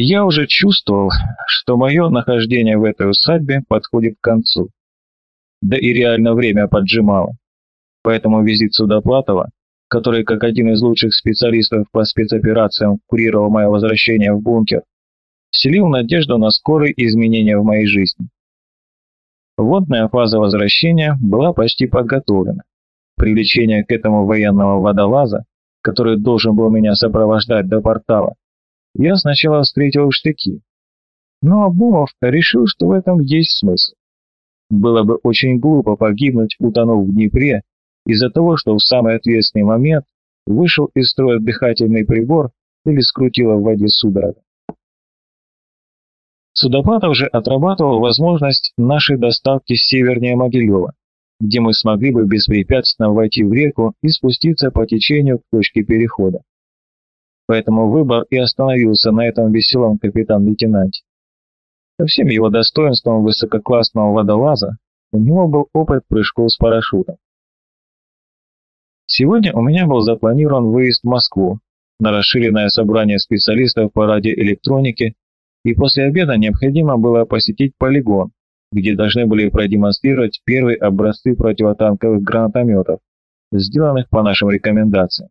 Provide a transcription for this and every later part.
Я уже чувствовал, что мое нахождение в этой усадьбе подходит к концу. Да и реально время поджимало. Поэтому визит Судоплатова, который как один из лучших специалистов по спецоперациям курировал мое возвращение в бункер, вселил надежду на скорые изменения в моей жизни. Водная фаза возвращения была почти подготовлена. Привлечение к этому военного водолаза, который должен был меня сопровождать до портала, я сначала встретил штыки. Но Обумов решил, что в этом есть смысл. Было бы очень глупо погибнуть, утонув в Днепре, из-за того, что в самый ответственный момент вышел из строя дыхательный прибор или скрутило в воде судорога. Судопатов же отрабатывал возможность нашей доставки севернее Могилева, где мы смогли бы беспрепятственно войти в реку и спуститься по течению к точке перехода. Поэтому выбор и остановился на этом веселом капитан-лейтенанте. Со всем его достоинством высококлассного водолаза у него был опыт прыжков с парашютом. Сегодня у меня был запланирован выезд в Москву на расширенное собрание специалистов по радиоэлектронике, и после обеда необходимо было посетить полигон, где должны были продемонстрировать первые образцы противотанковых гранатометов, сделанных по нашим рекомендациям.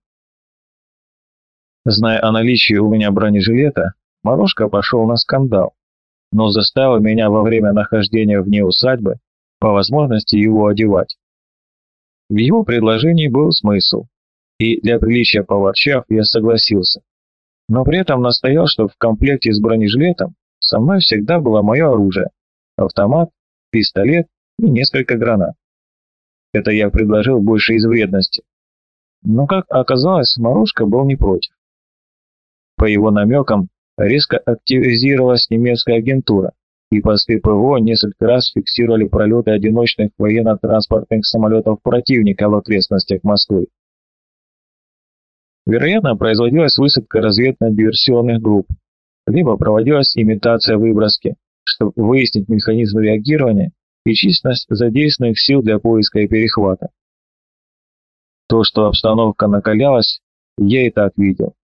Зная о наличии у меня бронежилета, Морошка пошел на скандал, но заставил меня во время нахождения вне усадьбы по возможности его одевать. В его предложении был смысл, и для приличия поворчав я согласился, но при этом настоял, что в комплекте с бронежилетом со мной всегда было мое оружие, автомат, пистолет и несколько гранат. Это я предложил больше из вредности. Но, как оказалось, Морошка был не против. По его намекам, резко активизировалась немецкая агентура, и посты ПВО несколько раз фиксировали пролеты одиночных военно-транспортных самолетов противника в окрестностях Москвы. Вероятно, производилась высадка разведно-диверсионных групп, либо проводилась имитация выброски, чтобы выяснить механизм реагирования и численность задействованных сил для поиска и перехвата. То, что обстановка накалялась, я и так видел.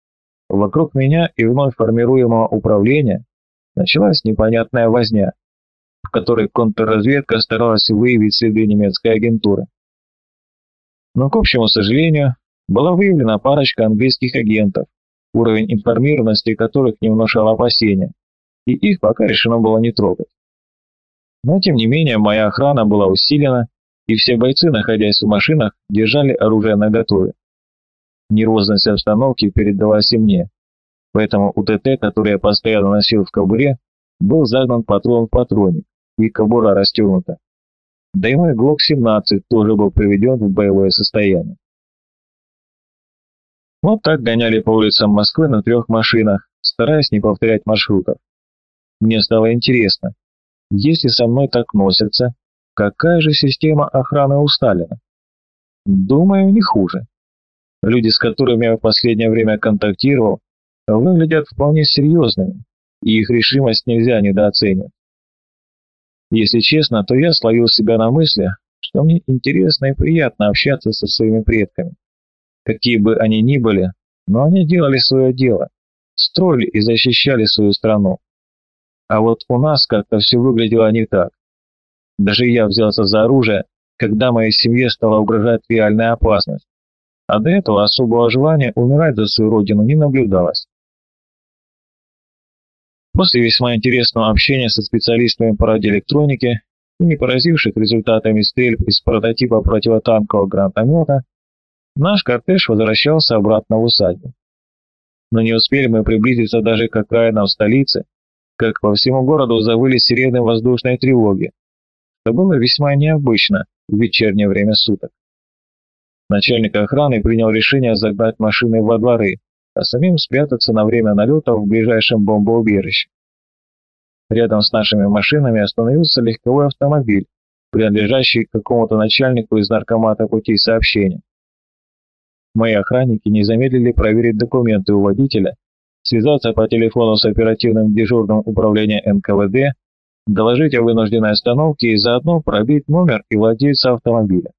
Вокруг меня и вновь формируемого управления началась непонятная возня, в которой контрразведка старалась выявить следы немецкой агентуры. Но, к общему сожалению, была выявлена парочка английских агентов, уровень информированности которых не внушал опасения, и их пока решено было не трогать. Но, тем не менее, моя охрана была усилена, и все бойцы, находясь в машинах, держали оружие наготове. Нервозность обстановки передалась и мне. Поэтому УТТ, который я постоянно носил в кобуре, был загнан патрон в патроне, и кобура расстегнута. Да и мой ГЛОК-17 тоже был приведен в боевое состояние. Вот так гоняли по улицам Москвы на трех машинах, стараясь не повторять маршрутов. Мне стало интересно, если со мной так носятся, какая же система охраны у Сталина? Думаю, не хуже. Люди, с которыми я в последнее время контактировал, выглядят вполне серьезными, и их решимость нельзя недооценивать. Если честно, то я словил себя на мысли, что мне интересно и приятно общаться со своими предками. Какие бы они ни были, но они делали свое дело, строили и защищали свою страну. А вот у нас как-то все выглядело не так. Даже я взялся за оружие, когда моей семье стала угрожать реальная опасность а до этого особого желания умирать за свою родину не наблюдалось. После весьма интересного общения со специалистами по радиоэлектронике и не поразивших результатами стрельб из прототипа противотанкового гранатомета, наш кортеж возвращался обратно в усадьбу. Но не успели мы приблизиться даже к окраинам столицы, как по всему городу завыли сирены воздушной тревоги, что было весьма необычно в вечернее время суток. Начальник охраны принял решение загнать машины во дворы, а самим спрятаться на время налета в ближайшем бомбоубежище. Рядом с нашими машинами остановился легковой автомобиль, принадлежащий какому-то начальнику из наркомата путей сообщения. Мои охранники не замедлили проверить документы у водителя, связаться по телефону с оперативным дежурным управления НКВД, доложить о вынужденной остановке и заодно пробить номер и владельца автомобиля.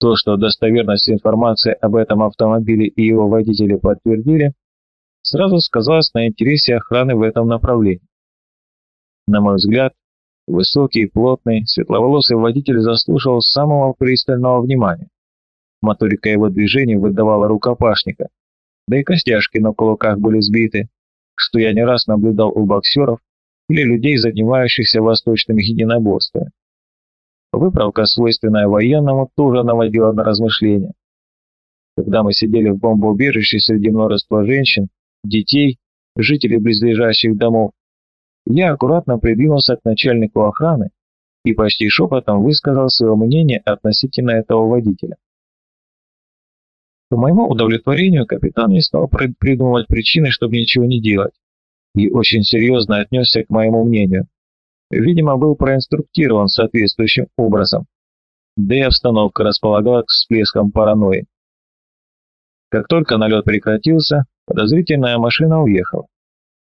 То, что достоверность информации об этом автомобиле и его водителе подтвердили, сразу сказалось на интересе охраны в этом направлении. На мой взгляд, высокий, плотный, светловолосый водитель заслуживал самого пристального внимания. Моторика его движений выдавала рукопашника, да и костяшки на кулаках были сбиты, что я не раз наблюдал у боксеров или людей, занимающихся восточными единоборствами. Выправка, свойственная военному, тоже наводила на размышления. Когда мы сидели в бомбоубежище среди множества женщин, детей, жителей близлежащих домов, я аккуратно придвинулся к начальнику охраны и почти шепотом высказал свое мнение относительно этого водителя. По моему удовлетворению капитан не стал придумывать причины, чтобы ничего не делать, и очень серьезно отнесся к моему мнению. Видимо, был проинструктирован соответствующим образом. Да и обстановка располагала к всплескам паранойи. Как только налет прекратился, подозрительная машина уехала.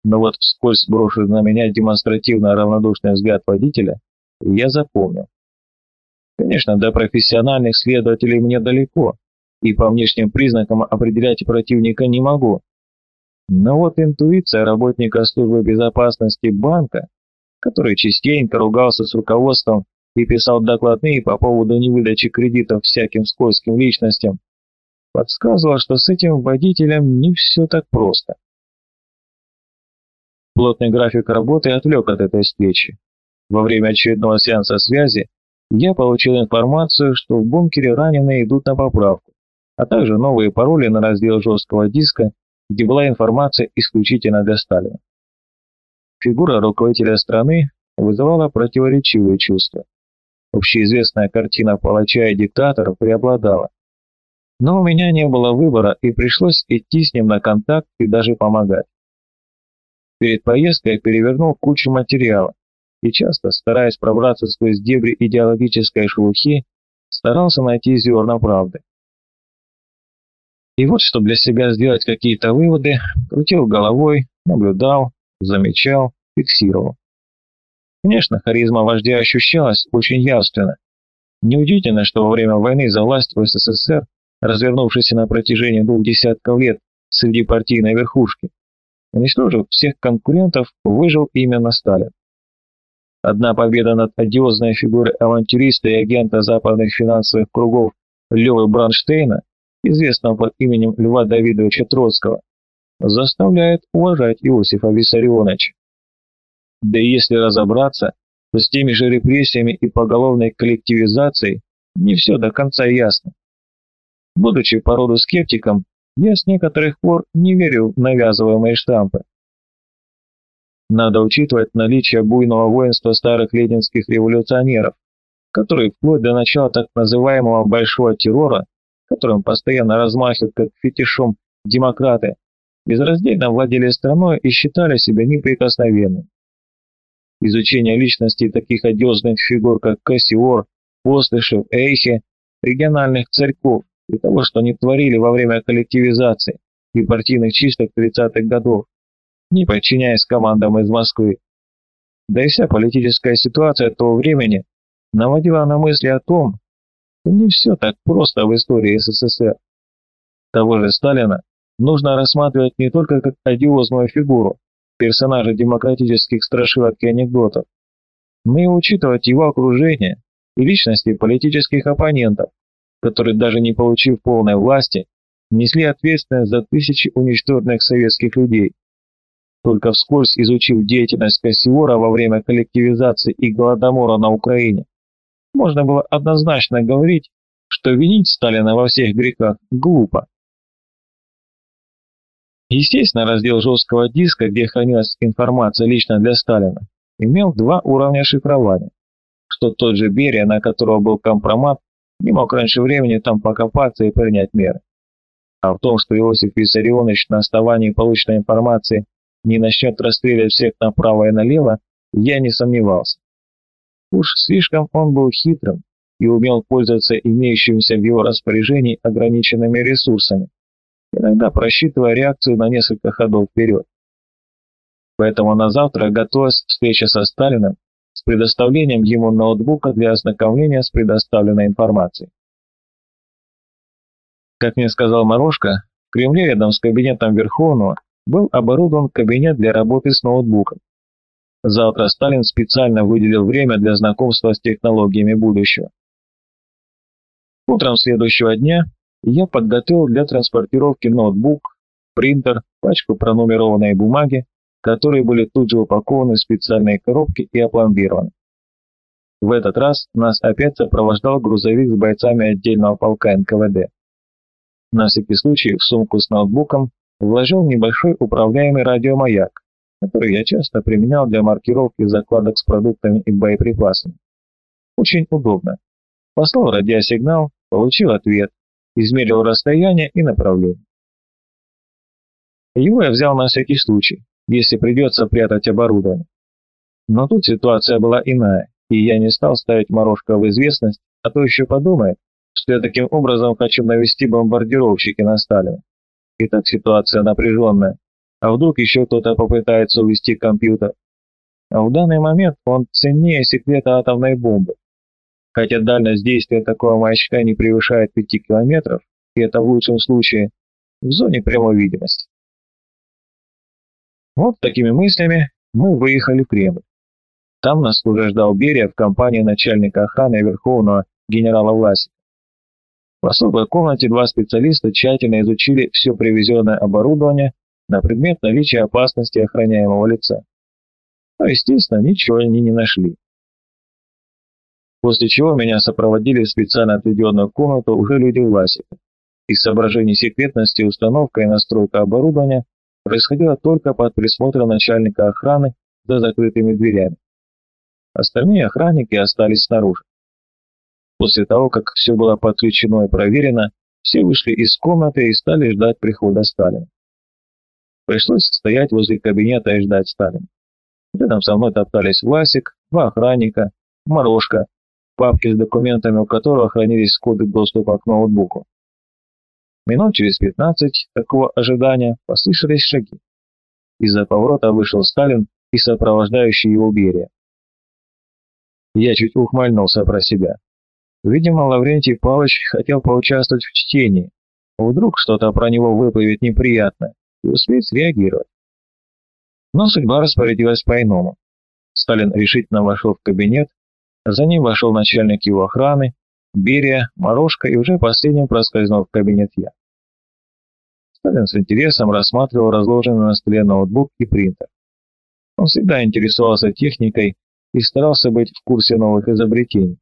Но вот вскользь брошенный на меня демонстративно равнодушный взгляд водителя я запомнил. Конечно, до профессиональных следователей мне далеко, и по внешним признакам определять противника не могу. Но вот интуиция работника службы безопасности банка, который частенько ругался с руководством и писал докладные по поводу невыдачи кредитов всяким скользким личностям, подсказывала, что с этим водителем не все так просто. Плотный график работы отвлек от этой встречи. Во время очередного сеанса связи я получил информацию, что в бункере раненые идут на поправку а также новые пароли на раздел жесткого диска, где была информация исключительно для Сталина. Фигура руководителя страны вызывала противоречивые чувства. Общеизвестная картина палача и диктатора преобладала. Но у меня не было выбора, и пришлось идти с ним на контакт и даже помогать. Перед поездкой я перевернул кучу материала и часто, стараясь пробраться сквозь дебри идеологической шелухи, старался найти зерна правды. И вот, чтобы для себя сделать какие-то выводы, крутил головой, наблюдал, замечал, фиксировал. Конечно, харизма вождя ощущалась очень явственно. Неудивительно, что во время войны за власть в СССР, развернувшейся на протяжении двух десятков лет среди партийной верхушки, уничтожив всех конкурентов, выжил именно Сталин. Одна победа над одиозной фигурой авантюриста и агента западных финансовых кругов Левы Бранштейна известного под именем Льва Давидовича Троцкого, заставляет уважать Иосифа Виссарионовича. Да и если разобраться, то с теми же репрессиями и поголовной коллективизацией не все до конца ясно. Будучи по роду скептиком, я с некоторых пор не верю в навязываемые штампы. Надо учитывать наличие буйного воинства старых ленинских революционеров, которые вплоть до начала так называемого «большого террора» которым постоянно размахивают как фетишом демократы, безраздельно владели страной и считали себя неприкосновенными. Изучение личностей таких одиозных фигур, как Кассиор, Постышев, Эйхе, региональных царьков и того, что они творили во время коллективизации и партийных чисток 30-х годов, не подчиняясь командам из Москвы. Да и вся политическая ситуация того времени наводила на мысли о том, не все так просто в истории СССР. Того же Сталина нужно рассматривать не только как одиозную фигуру, персонажа демократических страшилок и анекдотов, но и учитывать его окружение и личности политических оппонентов, которые даже не получив полной власти, несли ответственность за тысячи уничтоженных советских людей. Только вскользь изучив деятельность Кассиора во время коллективизации и голодомора на Украине, можно было однозначно говорить, что винить Сталина во всех грехах глупо. Естественно, раздел жесткого диска, где хранилась информация лично для Сталина, имел два уровня шифрования, что тот же Берия, на которого был компромат, не мог раньше времени там покопаться и принять меры. А в том, что Иосиф Виссарионович на основании полученной информации не начнет расстреливать всех направо и налево, я не сомневался. Уж слишком он был хитрым и умел пользоваться имеющимися в его распоряжении ограниченными ресурсами, иногда просчитывая реакцию на несколько ходов вперед. Поэтому на завтра готовилась встреча со Сталиным с предоставлением ему ноутбука для ознакомления с предоставленной информацией. Как мне сказал Морошко, в Кремле рядом с кабинетом Верховного был оборудован кабинет для работы с ноутбуком. Завтра Сталин специально выделил время для знакомства с технологиями будущего. Утром следующего дня я подготовил для транспортировки ноутбук, принтер, пачку пронумерованной бумаги, которые были тут же упакованы в специальные коробки и опломбированы. В этот раз нас опять сопровождал грузовик с бойцами отдельного полка НКВД. На всякий случай в сумку с ноутбуком вложил небольшой управляемый радиомаяк, который я часто применял для маркировки закладок с продуктами и боеприпасами. Очень удобно. Послал радиосигнал, получил ответ, измерил расстояние и направление. Его я взял на всякий случай, если придется прятать оборудование. Но тут ситуация была иная, и я не стал ставить Морошка в известность, а то еще подумает, что я таким образом хочу навести бомбардировщики на Сталина. И так ситуация напряженная, а вдруг еще кто-то попытается увести компьютер. А в данный момент он ценнее секрета атомной бомбы. Хотя дальность действия такого маячка не превышает 5 километров, и это в лучшем случае в зоне прямой видимости. Вот такими мыслями мы выехали в Кремль. Там нас уже ждал Берия в компании начальника охраны Верховного генерала Власика. В особой комнате два специалиста тщательно изучили все привезенное оборудование на предмет наличия опасности охраняемого лица. Но, естественно, ничего они не нашли. После чего меня сопроводили в специально отведенную комнату уже люди Власика. Из соображений секретности установка и настройка оборудования происходила только под присмотром начальника охраны за закрытыми дверями. Остальные охранники остались снаружи. После того, как все было подключено и проверено, все вышли из комнаты и стали ждать прихода Сталина. Пришлось стоять возле кабинета и ждать Сталина. Рядом со мной топтались Власик, два охранника, Морошка, папки с документами, у которого хранились коды доступа к ноутбуку. Минут через пятнадцать такого ожидания послышались шаги. Из-за поворота вышел Сталин и сопровождающий его Берия. Я чуть ухмыльнулся про себя. Видимо, Лаврентий Павлович хотел поучаствовать в чтении. Вдруг что-то про него выплывет неприятное и успеть среагировать. Но судьба распорядилась по-иному. Сталин решительно вошел в кабинет, за ним вошел начальник его охраны, Берия, Морошка и уже последним проскользнул в кабинет я. Сталин с интересом рассматривал разложенный на столе ноутбук и принтер. Он всегда интересовался техникой и старался быть в курсе новых изобретений.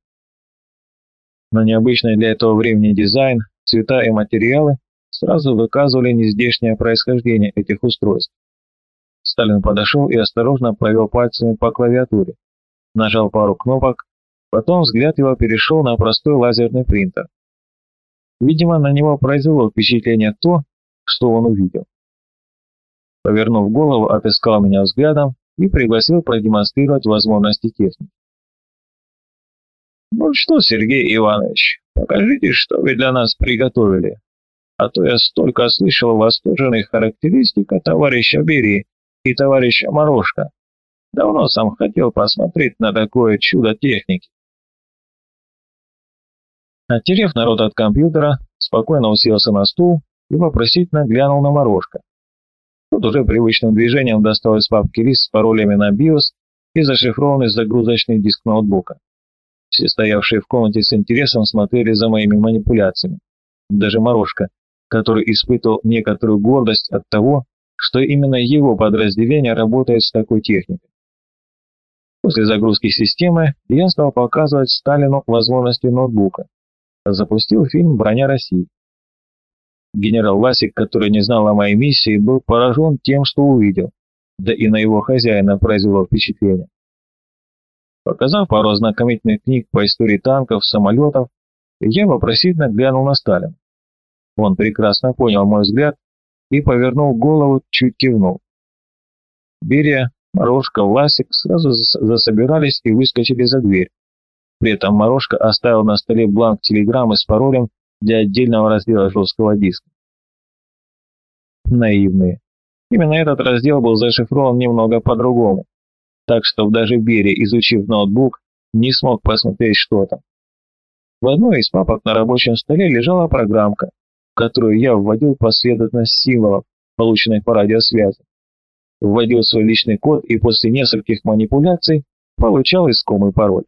Но необычный для этого времени дизайн, цвета и материалы сразу выказывали нездешнее происхождение этих устройств. Сталин подошел и осторожно провел пальцами по клавиатуре, нажал пару кнопок, потом взгляд его перешел на простой лазерный принтер. Видимо, на него произвело впечатление то, что он увидел. Повернув голову, отыскал меня взглядом и пригласил продемонстрировать возможности техники. «Ну что, Сергей Иванович, покажите, что вы для нас приготовили. А то я столько слышал восторженных характеристик от товарища Бери и товарища Морошка. Давно сам хотел посмотреть на такое чудо техники». Оттерев народ от компьютера, спокойно уселся на стул и вопросительно глянул на Морошка. Тот уже привычным движением достал из папки лист с паролями на BIOS и зашифрованный загрузочный диск ноутбука. Все стоявшие в комнате с интересом смотрели за моими манипуляциями. Даже Морошка, который испытывал некоторую гордость от того, что именно его подразделение работает с такой техникой. После загрузки системы я стал показывать Сталину возможности ноутбука. Запустил фильм «Броня России». Генерал Васик, который не знал о моей миссии, был поражен тем, что увидел, да и на его хозяина произвело впечатление. Показав пару знакомительных книг по истории танков, самолетов, я вопросительно глянул на Сталина. Он прекрасно понял мой взгляд и, повернул голову, чуть кивнул. Берия, Морошка, Власик сразу засобирались и выскочили за дверь. При этом Морошка оставил на столе бланк телеграммы с паролем для отдельного раздела жесткого диска. Наивные. Именно этот раздел был зашифрован немного по-другому, так что даже Берия, изучив ноутбук, не смог посмотреть, что там. В одной из папок на рабочем столе лежала программка, в которую я вводил последовательность символов, полученной по радиосвязи, вводил свой личный код и после нескольких манипуляций получал искомый пароль.